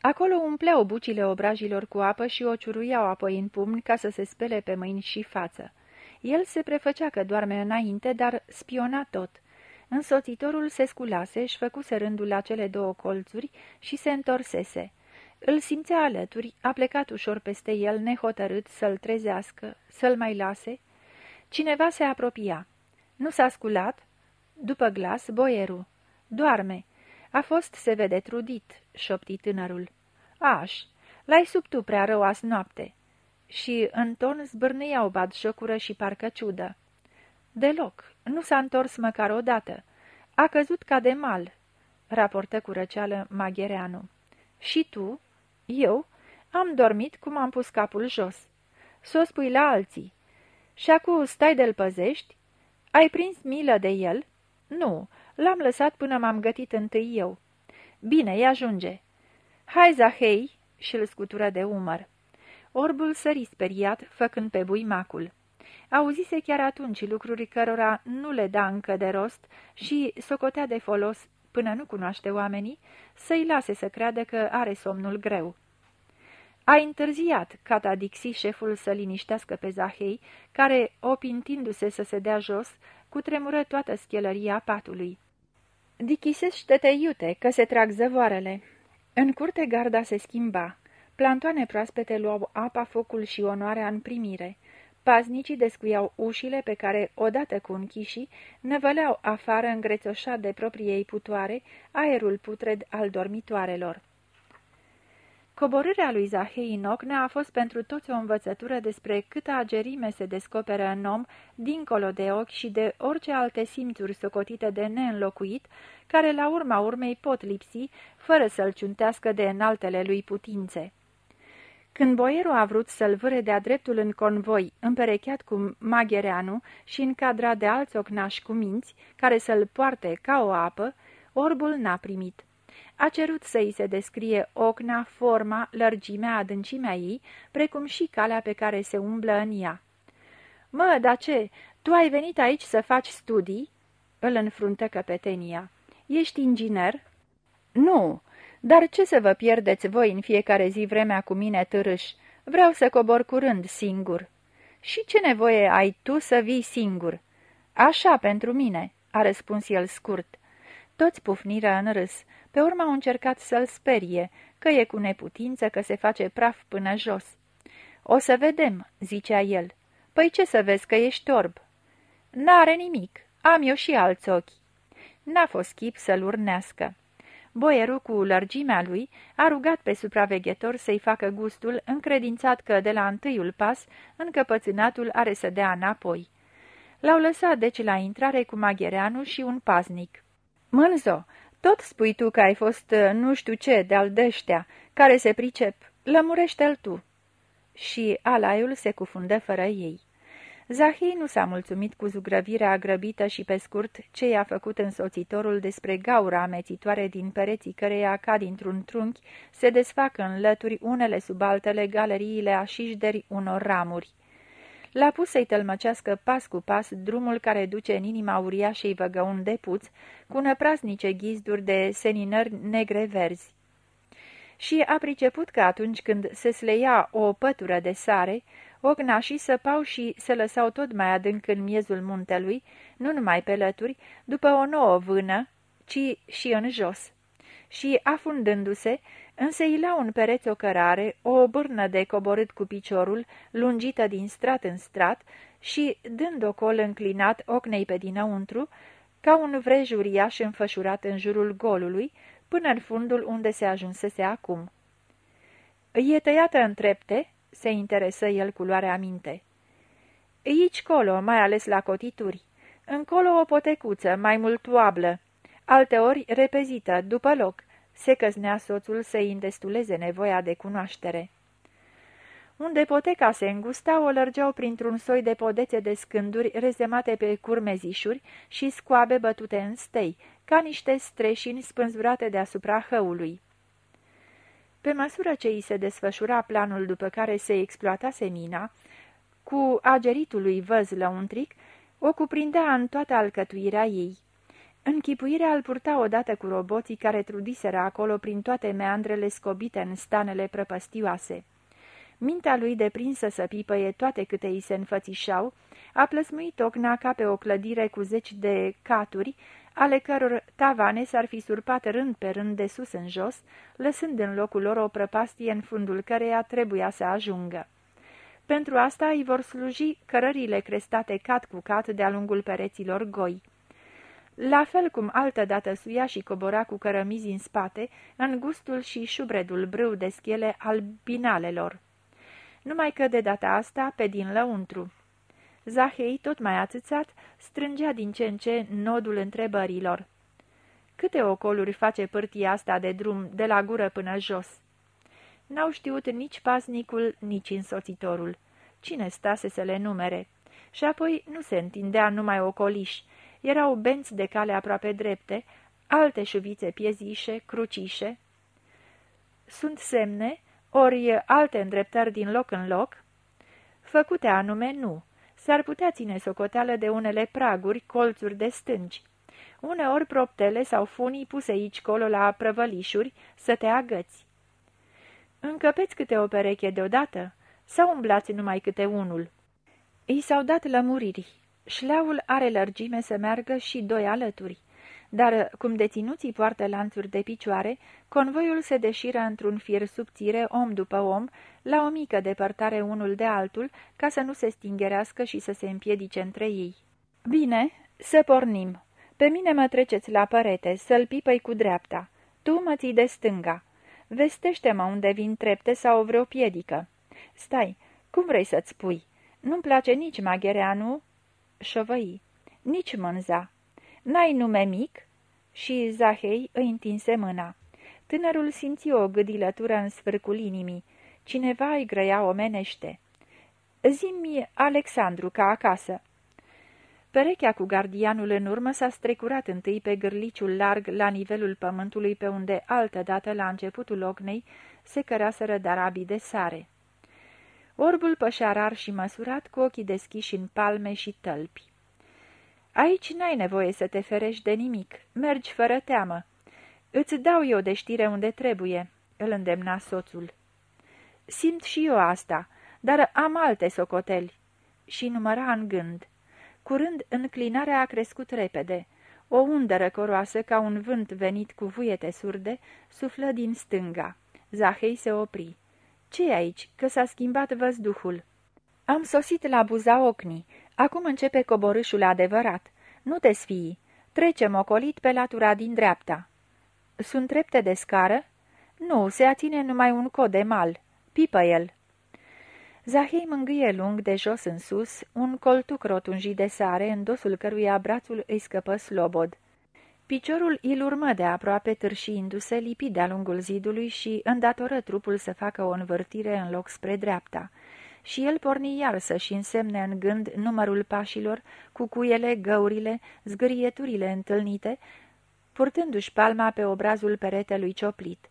Acolo umpleau bucile obrajilor cu apă și o ciuruiau apoi în pumni ca să se spele pe mâini și față. El se prefăcea că doarme înainte, dar spiona tot. Însoțitorul se sculase, își făcuse rândul la cele două colțuri și se întorsese. Îl simțea alături, a plecat ușor peste el, nehotărât să-l trezească, să-l mai lase. Cineva se apropia. Nu s-a sculat? După glas, boierul. Doarme. A fost, se vede, trudit, șopti tânărul. Aș, l-ai sub tu prea rău azi noapte. Și în ton zbârnâia o șocură și parcă ciudă. Deloc, nu s-a întors măcar odată. A căzut ca de mal, raportă cu răceală Maghereanu. Și tu? Eu? Am dormit cum am pus capul jos. S-o spui la alții. Și acum stai de-l păzești? Ai prins milă de el? Nu, l-am lăsat până m-am gătit întâi eu. Bine, i ajunge. Hai, Zahei, și-l scutură de umăr. Orbul sări speriat, făcând pe buimacul. Auzise chiar atunci lucruri cărora nu le da încă de rost și socotea de folos, până nu cunoaște oamenii, să-i lase să creadă că are somnul greu. A întârziat Cata Dixi șeful să liniștească pe Zahei, care, opintindu-se să se dea jos, cu tremură toată schelăria patului. Dichisește-te iute, că se trag zăvoarele. În curte garda se schimba. Plantoane proaspete luau apa, focul și onoarea în primire. Paznicii descuiau ușile pe care, odată cu închișii, năvăleau afară îngrețoșat de propriei putoare aerul putred al dormitoarelor. Coborârea lui Zahei în Ocna a fost pentru toți o învățătură despre câtă agerime se descoperă în om, dincolo de ochi și de orice alte simțuri socotite de neînlocuit, care la urma urmei pot lipsi, fără să-l ciuntească de înaltele lui putințe. Când boierul a vrut să-l vâre de-a dreptul în convoi, împerecheat cu Maghereanu și încadrat de alți ocnași cu minți, care să-l poarte ca o apă, orbul n-a primit. A cerut să îi se descrie ocna, forma, lărgimea, adâncimea ei, precum și calea pe care se umblă în ea. Mă, dar ce? Tu ai venit aici să faci studii?" îl înfruntă căpetenia. Ești inginer?" Nu, dar ce să vă pierdeți voi în fiecare zi vremea cu mine târâș? Vreau să cobor curând singur." Și ce nevoie ai tu să vii singur?" Așa, pentru mine," a răspuns el scurt. Toți pufniră în râs. Pe urmă au încercat să-l sperie, că e cu neputință, că se face praf până jos. O să vedem," zicea el. Păi ce să vezi că ești orb?" N-are nimic. Am eu și alți ochi." N-a fost chip să-l urnească. Boierul, cu lărgimea lui, a rugat pe supraveghetor să-i facă gustul, încredințat că, de la întâiul pas, încăpățânatul are să dea înapoi. L-au lăsat deci la intrare cu Maghereanu și un paznic. Mânzo, tot spui tu că ai fost uh, nu știu ce de-al dăștea, care se pricep. Lămurește-l tu." Și alaiul se cufundă fără ei. Zahii nu s-a mulțumit cu zugrăvirea grăbită și pe scurt ce i-a făcut însoțitorul despre gaura amețitoare din pereții căreia, ca dintr-un trunchi, se desfac în lături unele sub altele galeriile așișderi unor ramuri. L-a pus să-i tălmăcească pas cu pas drumul care duce în inima uriașei văgăun de puț, cu năprasnice ghizduri de seninări negre-verzi. Și a priceput că atunci când se sleia o pătură de sare, ognașii săpau și se lăsau tot mai adânc în miezul muntelui, nu numai pe lături, după o nouă vână, ci și în jos. Și, afundându-se, Înseila un pereț o cărare, o bârnă de coborât cu piciorul, lungită din strat în strat și, dând o col înclinat ocnei pe dinăuntru, ca un vrej uriaș înfășurat în jurul golului, până în fundul unde se ajunsese acum. E tăiată în trepte?" se interesă el cu luarea minte. Aici colo, mai ales la cotituri. Încolo o potecuță, mai mult toablă, alteori repezită, după loc, se căznea soțul să-i îndestuleze nevoia de cunoaștere. Unde poteca se îngusta, o lărgeau printr-un soi de podețe de scânduri rezemate pe curmezișuri și scoabe bătute în stei, ca niște streșini spânzurate deasupra hăului. Pe măsură ce îi se desfășura planul după care se exploatase mina, cu ageritul lui văz lăuntric, o cuprindea în toată alcătuirea ei. Închipuirea îl purta odată cu roboții care trudiseră acolo prin toate meandrele scobite în stanele prăpăstioase. Mintea lui, deprinsă să pipăie toate câte îi se înfățișau, a plăsmuit ocna ca pe o clădire cu zeci de caturi, ale căror tavane s-ar fi surpat rând pe rând de sus în jos, lăsând în locul lor o prăpastie în fundul căreia trebuia să ajungă. Pentru asta îi vor sluji cărările crestate cat cu cat de-a lungul pereților goi. La fel cum altădată suia și cobora cu cărămizi în spate, în gustul și șubredul brâu de schele al binalelor. Numai că de data asta pe din lăuntru. Zahei, tot mai atâțat, strângea din ce în ce nodul întrebărilor. Câte ocoluri face pârtia asta de drum de la gură până jos? N-au știut nici pasnicul, nici însoțitorul. Cine stase să le numere? Și apoi nu se întindea numai ocoliși. Erau benți de cale aproape drepte, alte șuvițe piezișe, crucișe. Sunt semne, ori alte îndreptări din loc în loc? Făcute anume, nu. S-ar putea ține socoteală de unele praguri, colțuri de stânci. Uneori proptele sau funii puse aici colo la prăvălișuri să te agăți. Încăpeți câte o pereche deodată sau umblați numai câte unul? I s-au dat lămuriri. Șleaul are lărgime să meargă și doi alături. Dar, cum deținuții poartă lanțuri de picioare, convoiul se deșiră într-un fir subțire, om după om, la o mică depărtare unul de altul, ca să nu se stingerească și să se împiedice între ei. Bine, să pornim. Pe mine mă treceți la părete, să-l pipăi cu dreapta. Tu mă ții de stânga. Vestește-mă unde vin trepte sau vreo piedică. Stai, cum vrei să-ți spui? Nu-mi place nici maghereanu?" Șovăi. Nici mânza. N-ai nume mic?" Și Zahei îi întinse mâna. Tânărul simți o gâdilătură în sfârcul inimii. Cineva îi grăia omenește. Zimi Alexandru, ca acasă." Perechea cu gardianul în urmă s-a strecurat întâi pe gârliciul larg la nivelul pământului pe unde, altădată, la începutul ocnei, se căraseră darabii de sare. Orbul pășea rar și măsurat, cu ochii deschiși în palme și tălpi. Aici n-ai nevoie să te ferești de nimic. Mergi fără teamă. Îți dau eu de știre unde trebuie," îl îndemna soțul. Simt și eu asta, dar am alte socoteli." Și număra în gând. Curând, înclinarea a crescut repede. O undă răcoroasă, ca un vânt venit cu vuiete surde, suflă din stânga. Zahei se opri. Ce aici? Că s-a schimbat văzduhul." Am sosit la buza ocnii. Acum începe coborâșul adevărat. Nu te sfii. Trecem ocolit pe latura din dreapta." Sunt trepte de scară?" Nu, se aține numai un cod de mal. Pipă el." Zahei mângâie lung de jos în sus, un coltuc rotunjit de sare, în dosul căruia brațul îi scăpă slobod. Piciorul îl urmă de aproape târșiindu-se, lipi de-a lungul zidului și îndatoră trupul să facă o învârtire în loc spre dreapta. Și el porni iar să-și însemne în gând numărul pașilor, cu cuiele, găurile, zgârieturile întâlnite, purtându-și palma pe obrazul peretelui cioplit.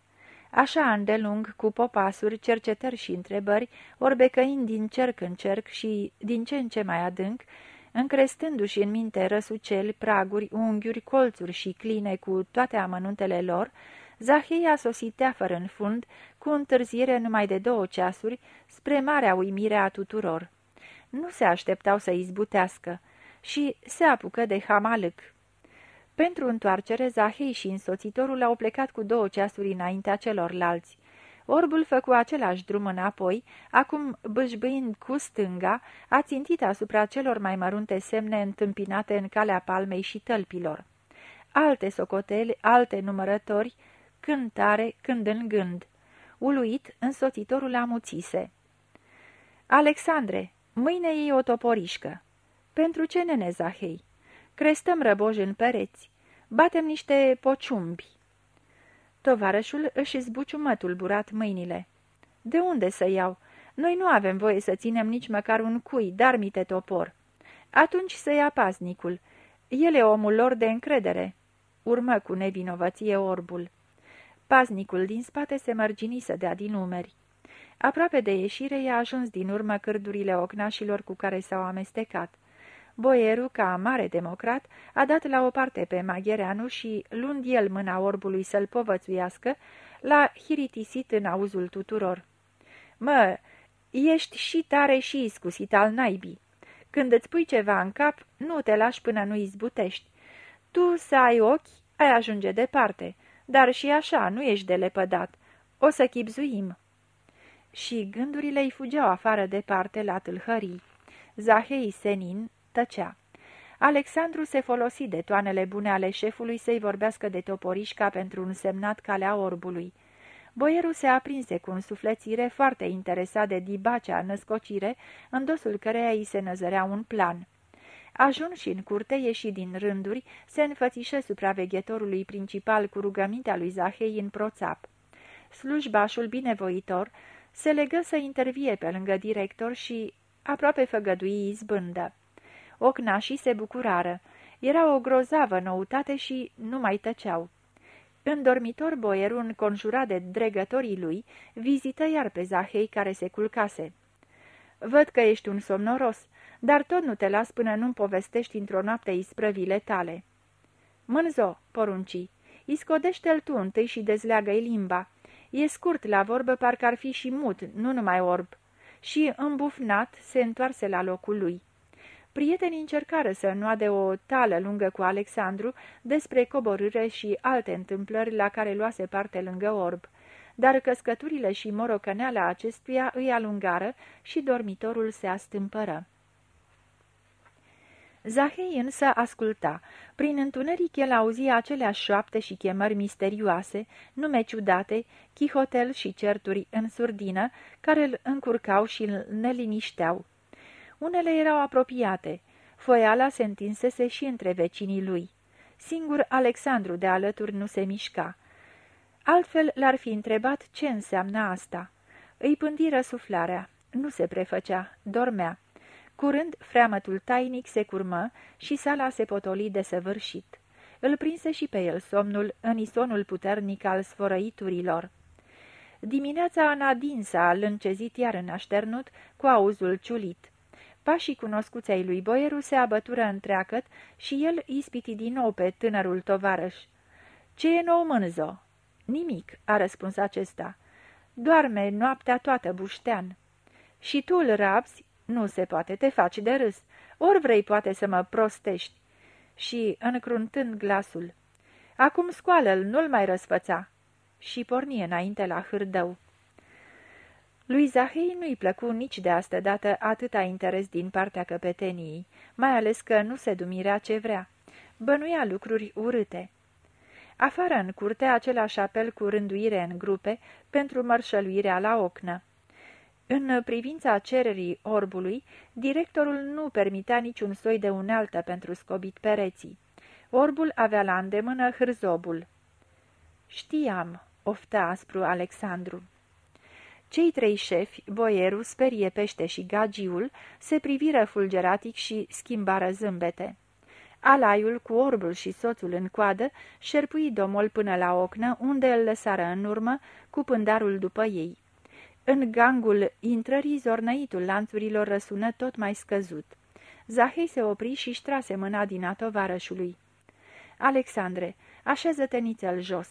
Așa îndelung, cu popasuri, cercetări și întrebări, orbecăind din cerc în cerc și din ce în ce mai adânc, încrestându-și în minte răsuceli, praguri, unghiuri, colțuri și cline cu toate amănuntele lor, Zahei a sosit teafăr în fund, cu întârziere numai de două ceasuri, spre marea uimire a tuturor. Nu se așteptau să izbutească și se apucă de hamalâc. Pentru întoarcere, Zahei și însoțitorul au plecat cu două ceasuri înaintea celorlalți. Orbul făcu același drum înapoi, acum bâșbâind cu stânga, a țintit asupra celor mai mărunte semne întâmpinate în calea palmei și tălpilor. Alte socoteli, alte numărători, cântare, când în gând. Uluit, însoțitorul amuțise. Alexandre, mâine iei o toporișcă." Pentru ce, nene Zahei?" Crestăm răboji în pereți. Batem niște pociumbi." Tovarășul își zbuciumă tulburat mâinile. De unde să iau? Noi nu avem voie să ținem nici măcar un cui, dar mite topor." Atunci să ia paznicul. El e omul lor de încredere." Urmă cu nevinovăție orbul. Paznicul din spate se mărgini să dea din numeri. Aproape de ieșire i-a ajuns din urmă cârdurile ocnașilor cu care s-au amestecat. Boieru, ca mare democrat, a dat la o parte pe Maghereanu și, luând el mâna orbului să-l povățuiască, l-a hiritisit în auzul tuturor. Mă, ești și tare și iscusit al naibii. Când îți pui ceva în cap, nu te lași până nu izbutești. Tu să ai ochi, ai ajunge departe, dar și așa nu ești de lepădat. O să chipzuim." Și gândurile îi fugeau afară departe la tâlhării. Zahei Senin tăcea. Alexandru se folosi de toanele bune ale șefului să-i vorbească de toporișca pentru un semnat calea orbului. Boierul se aprinse cu un suflețire foarte interesat de dibacea născocire, în dosul căreia îi se năzărea un plan. Ajuns și în curte, ieși din rânduri, se înfățișă supraveghetorului principal cu rugămintea lui Zahei în proțap. Slujbașul binevoitor se legă să intervie pe lângă director și aproape făgădui izbândă. Ocnașii se bucurară. Era o grozavă noutate și nu mai tăceau. În dormitor, boierul, înconjurat de dregătorii lui, vizită iar pe Zahei care se culcase. Văd că ești un somnoros, dar tot nu te las până nu-mi povestești într-o noapte isprăvile tale." Mânzo," poruncii, iscodește-l tu întâi și dezleagă-i limba. E scurt la vorbă, parcă ar fi și mut, nu numai orb." Și, îmbufnat, se întoarse la locul lui. Prietenii încercară să nuade o tală lungă cu Alexandru despre coborâre și alte întâmplări la care luase parte lângă orb, dar căscăturile și morocăneala acestuia îi alungară și dormitorul se astâmpără. Zahei însă asculta. Prin întuneric el auzia aceleași șoapte și chemări misterioase, nume ciudate, chihotel și certuri în surdină, care îl încurcau și îl nelinișteau. Unele erau apropiate. Foiala se întinsese și între vecinii lui. Singur Alexandru de alături nu se mișca. Altfel l-ar fi întrebat ce înseamnă asta. Îi pândiră suflarea. Nu se prefăcea, dormea. Curând, freamătul tainic se curmă și sala se potoli de săvârșit. Îl prinse și pe el somnul în isonul puternic al sfărăiturilor. Dimineața în adinsa l încezit iar în așternut cu auzul ciulit. Pașii cunoscuți ai lui Boieru se abătură întreacăt și el ispiti din nou pe tânărul tovarăș. Ce e nou, mânzo?" Nimic," a răspuns acesta. Doarme noaptea toată, buștean." Și tu îl rabzi?" Nu se poate, te faci de râs. Ori vrei poate să mă prostești." Și, încruntând glasul, Acum scoală-l, nu-l mai răsfăța." Și porni înainte la hârdău. Lui Zahei nu-i plăcu nici de astă dată atâta interes din partea căpeteniei, mai ales că nu se dumirea ce vrea. Bănuia lucruri urâte. Afară în curte, același apel cu rânduire în grupe pentru mărșăluirea la ocnă. În privința cererii orbului, directorul nu permitea niciun soi de unealtă pentru scobit pereții. Orbul avea la îndemână hârzobul. Știam, ofta aspru Alexandru. Cei trei șefi, boierul, sperie pește și gagiul, se priviră fulgeratic și schimbară zâmbete. Alaiul, cu orbul și soțul în coadă, șerpui domol până la ocnă, unde îl lăsară în urmă, cu pândarul după ei. În gangul intrării, zornăitul lanțurilor răsună tot mai scăzut. Zahei se opri și ștrase mâna din a tovarășului. Alexandre, așeză-te nițel jos."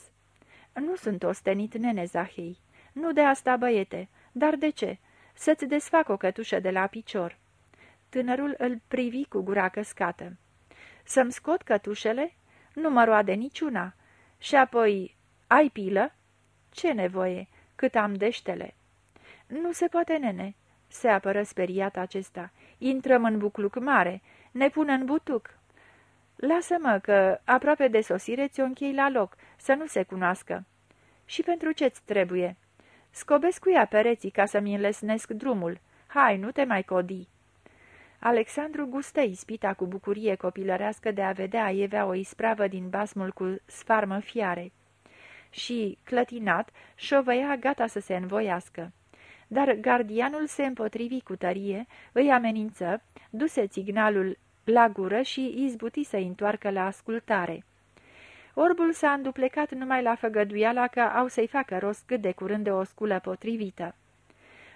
Nu sunt ostenit, nene Zahei." Nu de asta, băiete. Dar de ce? Să-ți desfac o cătușă de la picior." Tânărul îl privi cu gura căscată. Să-mi scot cătușele? Nu mă roade niciuna. Și apoi, ai pilă? Ce nevoie, cât am deștele." Nu se poate, nene," se apără speriat acesta. Intrăm în bucluc mare, ne pun în butuc." Lasă-mă că, aproape de sosire, ți-o închei la loc, să nu se cunoască." Și pentru ce-ți trebuie?" Scobesc cu ea pereții ca să-mi înlesnesc drumul. Hai, nu te mai codi." Alexandru gustă ispita cu bucurie copilărească de a vedea Evea o ispravă din basmul cu sfarmă fiare. Și, clătinat, șovăia gata să se învoiască. Dar gardianul se împotrivi cu tărie, îi amenință, duse signalul la gură și izbuti să-i întoarcă la ascultare. Orbul s-a înduplecat numai la făgăduiala că au să-i facă rost cât de curând de o sculă potrivită.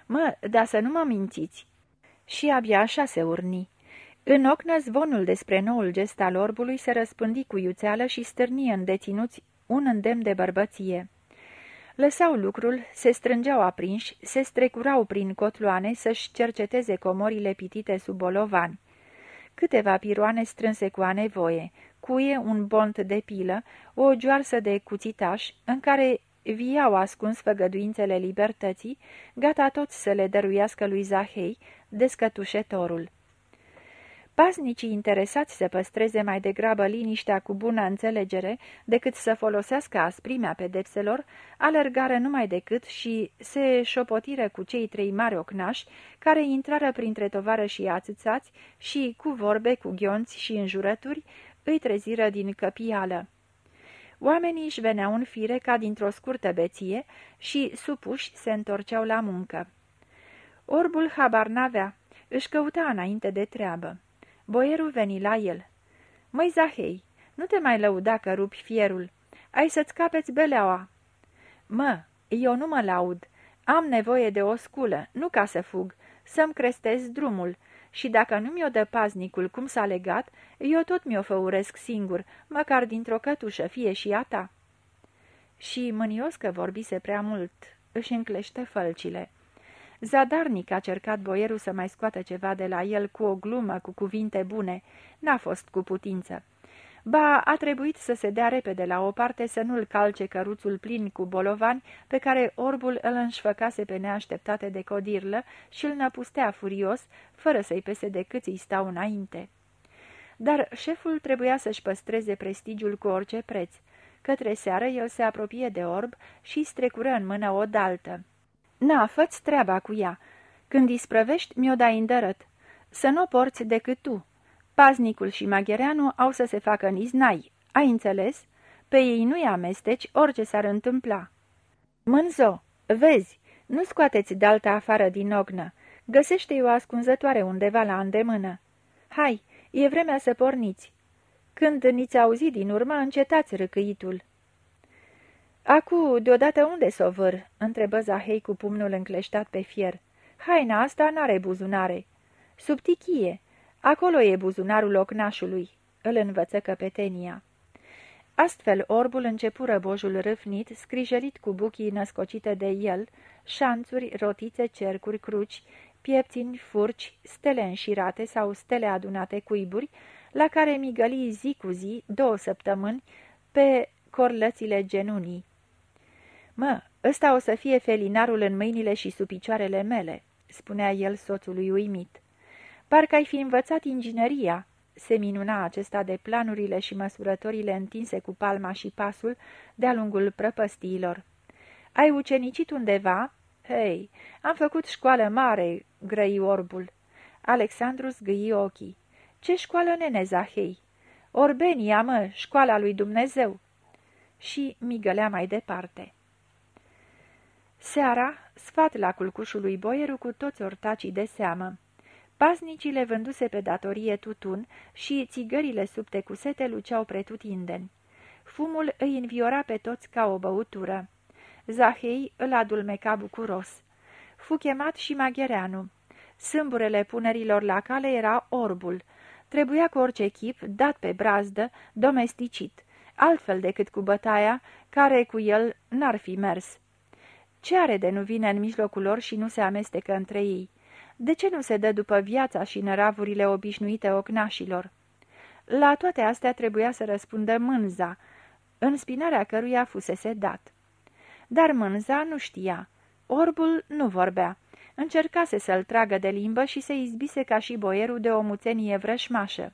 Mă, dar să nu mă mințiți! Și abia așa se urni. În ocnă zvonul despre noul gest al orbului se răspândi cu iuțeală și stârnie în deținuți un îndemn de bărbăție. Lăsau lucrul, se strângeau aprinși, se strecurau prin cotloane să-și cerceteze comorile pitite sub bolovani. Câteva piroane strânse cu anevoie, cuie un bont de pilă, o joarsă de cuțitaș, în care viau ascuns făgăduințele libertății, gata toți să le dăruiască lui Zahei, descătușetorul. Pasnicii interesați să păstreze mai degrabă liniștea cu bună înțelegere decât să folosească asprimea pedepselor, alergară numai decât și se șopotiră cu cei trei mari ocnași care intrară printre tovară și ațățați și, cu vorbe, cu ghionți și înjurături, îi treziră din căpială. Oamenii își veneau în fire ca dintr-o scurtă beție și, supuși, se întorceau la muncă. Orbul habar n-avea, își căuta înainte de treabă. Boierul veni la el. Măi, Zahei, nu te mai lăuda că rupi fierul. Ai să-ți capeți beleaua." Mă, eu nu mă laud. Am nevoie de o sculă, nu ca să fug, să-mi crestez drumul. Și dacă nu mi-o dă paznicul cum s-a legat, eu tot mi-o făuresc singur, măcar dintr-o cătușă, fie și a ta." Și mânios că vorbise prea mult, își înclește fălcile. Zadarnic a cercat boierul să mai scoată ceva de la el cu o glumă, cu cuvinte bune. N-a fost cu putință. Ba, a trebuit să se dea repede la o parte să nu-l calce căruțul plin cu bolovani pe care orbul îl înșfăcase pe neașteptate de codirlă și îl năpustea furios, fără să-i pese de cât îi stau înainte. Dar șeful trebuia să-și păstreze prestigiul cu orice preț. Către seară el se apropie de orb și strecură în mână o daltă. Na, fă treaba cu ea. Când isprăvești, mi-o dai îndărăt. Să nu o porți decât tu. Paznicul și Maghereanu au să se facă niznai. Ai înțeles? Pe ei nu-i amesteci orice s-ar întâmpla. Mânzo, vezi, nu scoateți de alta afară din ognă. Găsește-i o ascunzătoare undeva la îndemână. Hai, e vremea să porniți. Când niți auzi din urmă, încetați râcâitul. Acu, deodată unde s-o văr?" întrebă Zahei cu pumnul încleștat pe fier. Haina asta n-are buzunare." Sub tichie. Acolo e buzunarul ocnașului," îl învăță căpetenia. Astfel orbul începură bojul râfnit, scrijelit cu buchii născocite de el, șanțuri, rotițe, cercuri, cruci, piepțini, furci, stele înșirate sau stele adunate cuiburi, la care migăli zi cu zi, două săptămâni, pe corlățile genunii. Mă, ăsta o să fie felinarul în mâinile și sub picioarele mele," spunea el soțului uimit. Parcă ai fi învățat ingineria," se minuna acesta de planurile și măsurătorile întinse cu palma și pasul de-a lungul prăpăstiilor. Ai ucenicit undeva?" Hei, am făcut școală mare," grăi orbul. Alexandru zgâi ochii. Ce școală, nene Zahei?" Orbenia, mă, școala lui Dumnezeu." Și migălea mai departe. Seara, sfat la culcușul lui Boieru cu toți ortacii de seamă. Pasnicii le vânduse pe datorie tutun și țigările subte cu sete luceau pretutindeni. Fumul îi înviora pe toți ca o băutură. Zahei îl adulmeca bucuros. Fu chemat și Maghereanu. Sâmburele punerilor la cale era orbul. Trebuia cu orice chip, dat pe brazdă, domesticit, altfel decât cu bătaia, care cu el n-ar fi mers. Ce are de nu vine în mijlocul lor și nu se amestecă între ei? De ce nu se dă după viața și năravurile obișnuite ocnașilor? La toate astea trebuia să răspundă mânza, în spinarea căruia fusese dat. Dar mânza nu știa. Orbul nu vorbea. Încercase să-l tragă de limbă și se izbise ca și boierul de o muțenie vrășmașă.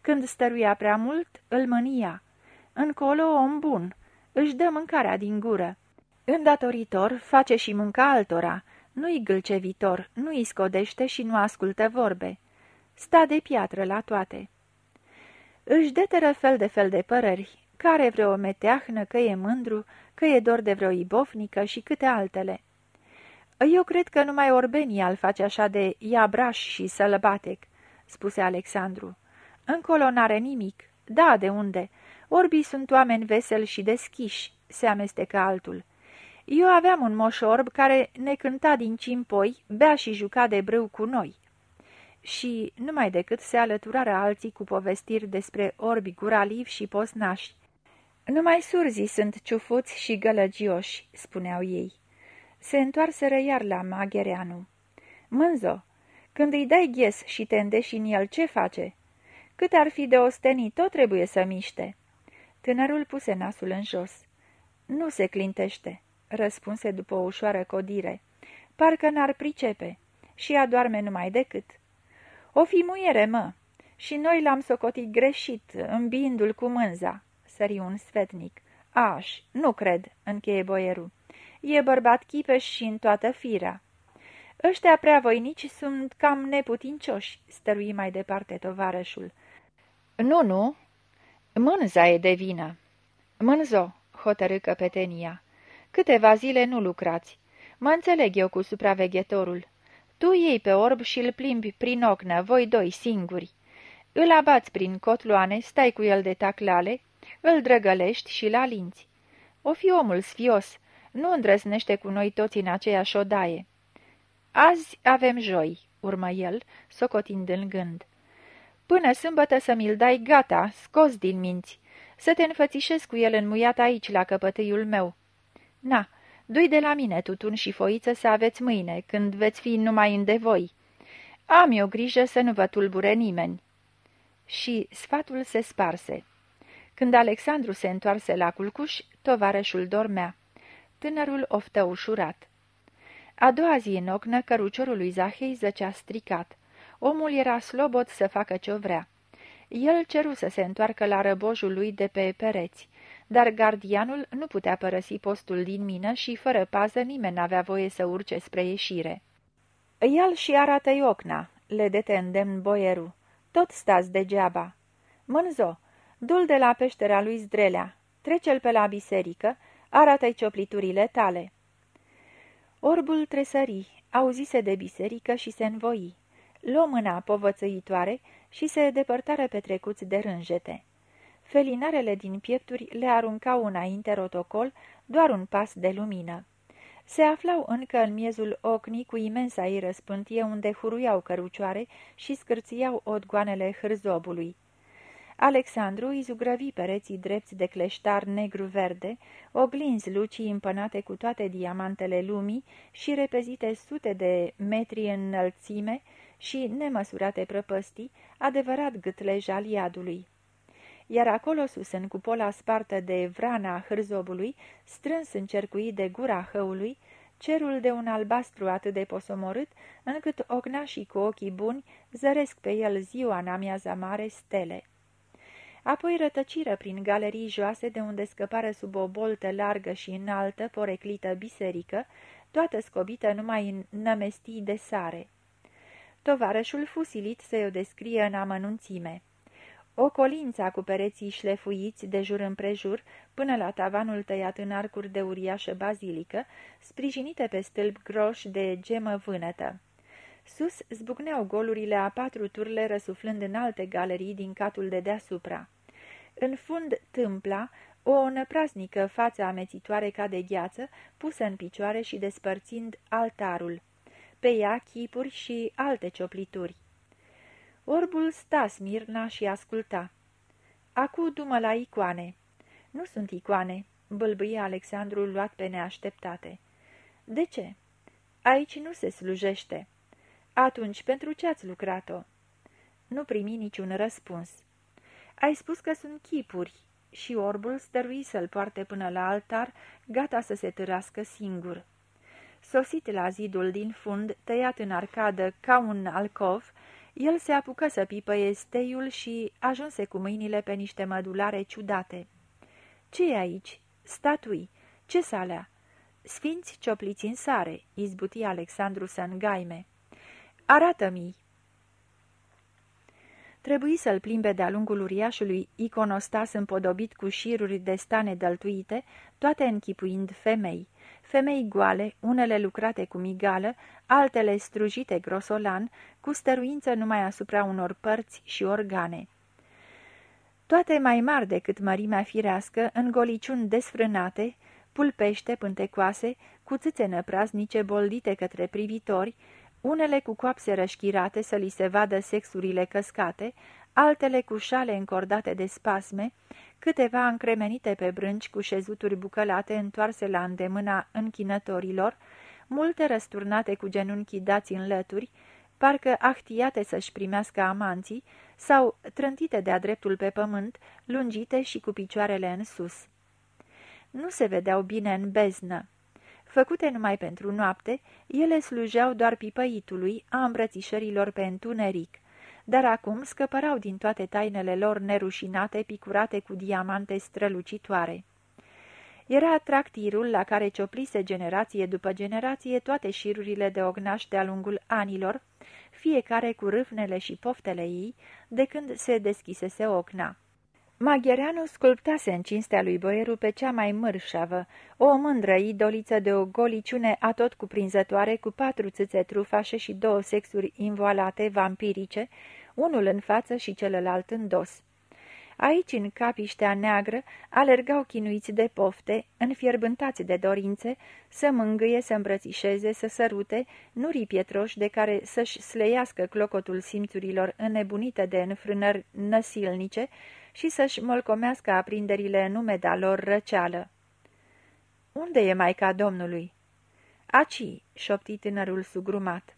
Când stăruia prea mult, îl mânia. Încolo om bun, își dă mâncarea din gură. Îndatoritor face și munca altora, nu-i gâlcevitor, nu-i scodește și nu ascultă vorbe. Sta de piatră la toate. Își deteră fel de fel de părări, care vreo meteahnă, că e mândru, că e dor de vreo ibofnică și câte altele. Eu cred că numai Orbenia al face așa de iabraș și sălbatec," spuse Alexandru. Încolo n-are nimic. Da, de unde? Orbii sunt oameni veseli și deschiși," se amestecă altul. Eu aveam un moșorb care ne cânta din cimpoi, bea și juca de brâu cu noi. și, numai decât, se alăturară alții cu povestiri despre orbi guralivi și posnași. Numai surzii sunt ciufuți și gălăgioși, spuneau ei. Se întoarseră iar la Maghereanu. Mânzo, când îi dai ghes și te îndeși în el, ce face?" Cât ar fi de ostenit, tot trebuie să miște." Tânărul puse nasul în jos. Nu se clintește," răspunse după o ușoară codire. Parcă n-ar pricepe și adoarme numai decât." O fi muiere, mă, și noi l-am socotit greșit, îmbindu-l cu mânza," sări un sfetnic. Aș, nu cred," încheie boierul. E bărbat chipeș și în toată firea." Ăștia prea voinici sunt cam neputincioși," stărui mai departe tovarășul. Nu, nu. Mânza e de vină. Mânzo, hotărâ căpetenia. Câteva zile nu lucrați. Mă înțeleg eu cu supraveghetorul. Tu iei pe orb și îl plimbi prin ocnă, voi doi singuri. Îl abați prin cotloane, stai cu el de taclale, îl drăgălești și-l alinți. O fi omul sfios, nu îndrăznește cu noi toți în aceeași odaie. Azi avem joi, urmă el, socotind în gând. Până sâmbătă să mi-l dai gata, scos din minți. Să te înfățișezi cu el înmuiat aici, la căpătâiul meu. Na, dui de la mine tutun și foiță să aveți mâine, când veți fi numai în voi. Am eu grijă să nu vă tulbure nimeni. Și sfatul se sparse. Când Alexandru se întoarse la culcuș, tovarășul dormea. Tânărul oftă ușurat. A doua zi în ocnă, căruciorul lui Zahei zăcea stricat. Omul era slobot să facă ce vrea. El ceru să se întoarcă la răbojul lui de pe pereți, dar gardianul nu putea părăsi postul din mină și, fără pază, nimeni n-avea voie să urce spre ieșire. El și arată-i ocna, le dete îndemn boierul. Tot stați degeaba. Mânzo, dul de la peștera lui Zdrelea, trece-l pe la biserică, arată-i ciopliturile tale. Orbul tresării, auzise de biserică și se învoi luă mâna povățăitoare și se depărtară petrecuți de rânjete. Felinarele din piepturi le aruncau înainte rotocol doar un pas de lumină. Se aflau încă în miezul ocnii cu imensa ei răspântie unde huruiau cărucioare și scârțiau odgoanele hârzobului. Alexandru izugrăvi pereții drepți de cleștar negru-verde, oglinzi lucii împănate cu toate diamantele lumii și repezite sute de metri în înălțime, și nemăsurate prăpăstii, adevărat gâtlej al iadului. Iar acolo sus, în cupola spartă de vrana hârzobului, strâns încercuit de gura hăului, cerul de un albastru atât de posomorât, încât ognașii cu ochii buni zăresc pe el ziua în amiaza mare stele. Apoi rătăciră prin galerii joase de unde scăpară sub o boltă largă și înaltă, poreclită biserică, toată scobită numai în nămestii de sare. Tovarășul fusilit să-i o descrie în amănunțime. O colință cu pereții șlefuiți de jur împrejur, până la tavanul tăiat în arcuri de uriașă bazilică, sprijinite pe stâlp groș de gemă vânătă. Sus zbucneau golurile a patru turle răsuflând în alte galerii din catul de deasupra. În fund tâmpla, o năpraznică față amețitoare ca de gheață, pusă în picioare și despărțind altarul pe ea chipuri și alte cioplituri. Orbul sta smirna și asculta. Acu dumă la icoane. Nu sunt icoane, bâlbâie Alexandru luat pe neașteptate. De ce? Aici nu se slujește. Atunci, pentru ce ați lucrat-o? Nu primi niciun răspuns. Ai spus că sunt chipuri și orbul stărui să-l poarte până la altar, gata să se târască singur. Sosit la zidul din fund, tăiat în arcadă ca un alcov, el se apucă să pipăie steiul și ajunse cu mâinile pe niște mădulare ciudate. ce e aici? Statui. Ce salea? Sfinți ciopliți în sare, izbuti Alexandru să îngaime. Arată-mi! Trebuie să-l plimbe de-a lungul uriașului iconostas împodobit cu șiruri de stane dăltuite, toate închipuind femei femei goale, unele lucrate cu migală, altele strujite grosolan, cu stăruință numai asupra unor părți și organe. Toate mai mari decât mărimea firească, în goliciuni desfrânate, pulpește pântecoase, cu țâțe năpraznice boldite către privitori, unele cu coapse rășchirate să li se vadă sexurile căscate, altele cu șale încordate de spasme, câteva încremenite pe brânci cu șezuturi bucălate întoarse la îndemâna închinătorilor, multe răsturnate cu genunchii dați în lături, parcă ahtiate să-și primească amanții, sau trântite de-a dreptul pe pământ, lungite și cu picioarele în sus. Nu se vedeau bine în beznă. Făcute numai pentru noapte, ele slujeau doar pipăitului, a îmbrățișărilor pe întuneric, dar acum scăpărau din toate tainele lor nerușinate, picurate cu diamante strălucitoare. Era tractirul la care cioplise generație după generație toate șirurile de ognași de-a lungul anilor, fiecare cu râvnele și poftele ei, de când se deschisese ocna. Maghereanu sculptase în cinstea lui Boieru pe cea mai mărșavă, o mândră idoliță de o goliciune atot cuprinzătoare cu patru țâțe trufașe și două sexuri invoalate, vampirice, unul în față și celălalt în dos. Aici, în capiștea neagră, alergau chinuiți de pofte, înfierbântați de dorințe, să mângâie, să îmbrățișeze, să sărute, nurii pietroși de care să-și sleiască clocotul simțurilor înnebunite de înfrânări năsilnice și să-și molcomească aprinderile în umeda lor răceală. Unde e Maica Domnului?" Aci," șopti tânărul sugrumat.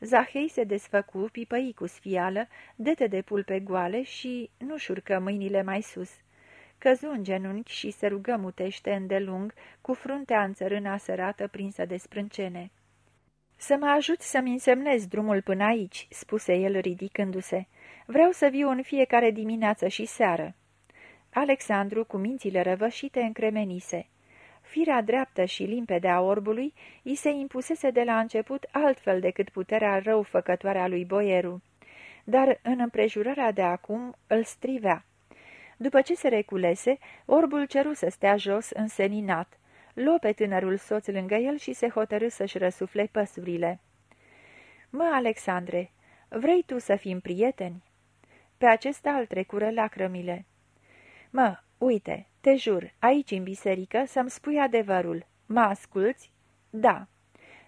Zahei se desfăcu, pipăi cu sfială, dete de pulpe goale și nu șurcă mâinile mai sus. Căzu în genunchi și se rugă mutește îndelung, cu fruntea înțărâna sărată prinsă de sprâncene. Să mă ajut să-mi însemnez drumul până aici," spuse el ridicându-se. Vreau să viu în fiecare dimineață și seară." Alexandru, cu mințile răvășite, încremenise. Firea dreaptă și limpede a orbului i se impusese de la început altfel decât puterea răufăcătoare a lui Boieru, dar în împrejurarea de acum îl strivea. După ce se reculese, orbul ceru să stea jos înseninat, luă pe tânărul soț lângă el și se hotărâ să-și răsufle păsurile. Mă, Alexandre, vrei tu să fim prieteni?" Pe acesta îl trecură lacrămile. Mă, uite, te jur, aici în biserică să-mi spui adevărul. Mă asculți? Da.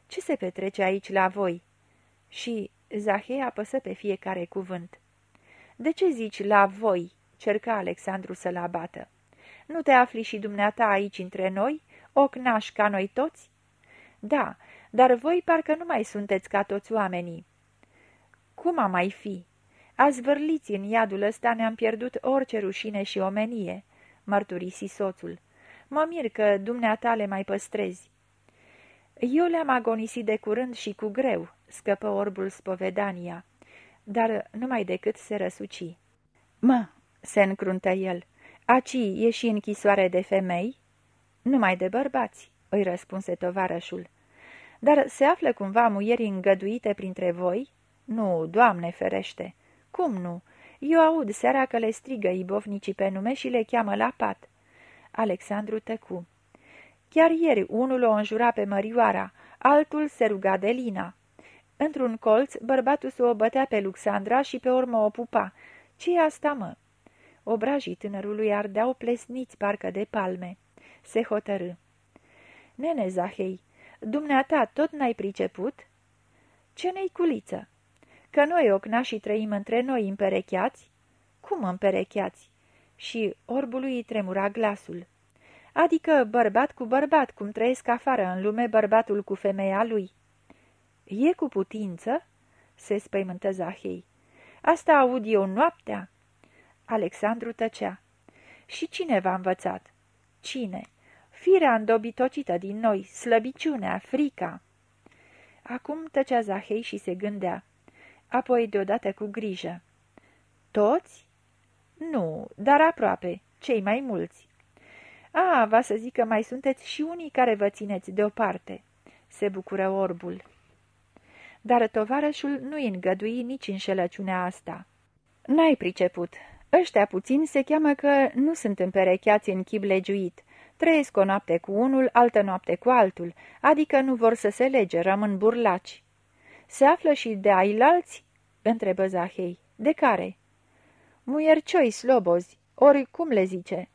Ce se petrece aici la voi? Și Zahei apăsă pe fiecare cuvânt. De ce zici la voi? cerca Alexandru să-l abată. Nu te afli și dumneata aici între noi, ocnași ca noi toți? Da, dar voi parcă nu mai sunteți ca toți oamenii. Cum a mai fi? Azi vârliți în iadul ăsta ne-am pierdut orice rușine și omenie mărturisi soțul. Mă mir că dumneata le mai păstrezi." Eu le-am agonisit de curând și cu greu," scăpă orbul spovedania, dar numai decât se răsuci. Mă!" se încruntă el. Aci e și închisoare de femei?" Numai de bărbați," îi răspunse tovarășul. Dar se află cumva muieri îngăduite printre voi?" Nu, doamne ferește!" Cum nu? Eu aud seara că le strigă ibovnicii pe nume și le cheamă la pat. Alexandru tăcu. Chiar ieri unul o înjura pe Mărioara, altul se ruga de Lina. Într-un colț, bărbatul s-o bătea pe Luxandra și pe urmă o pupa. ce e asta, mă?" Obrajii tânărului ardeau plesniți parcă de palme. Se hotărâ. Nene Zahei, dumneata tot n-ai priceput?" Ce neiculiță?" Că noi ocnașii trăim între noi împerecheați? Cum împerecheați? Și orbului îi tremura glasul. Adică bărbat cu bărbat, cum trăiesc afară în lume bărbatul cu femeia lui. E cu putință? se spăimântă Zahei. Asta aud eu noaptea? Alexandru tăcea. Și cine v-a învățat? Cine? Firea îndobitocită din noi, slăbiciunea, frica. Acum tăcea Zahei și se gândea apoi deodată cu grijă. Toți? Nu, dar aproape, cei mai mulți. A, va să zic că mai sunteți și unii care vă țineți deoparte, se bucură orbul. Dar tovarășul nu-i îngădui nici înșelăciunea asta. N-ai priceput. Ăștia puțini se cheamă că nu sunt împerecheați în chip legiuit. Trăiesc o noapte cu unul, altă noapte cu altul, adică nu vor să se lege, rămân burlaci. Se află și de ailalți?" întrebă Zahei. De care?" Muiercioi slobozi, ori cum le zice?"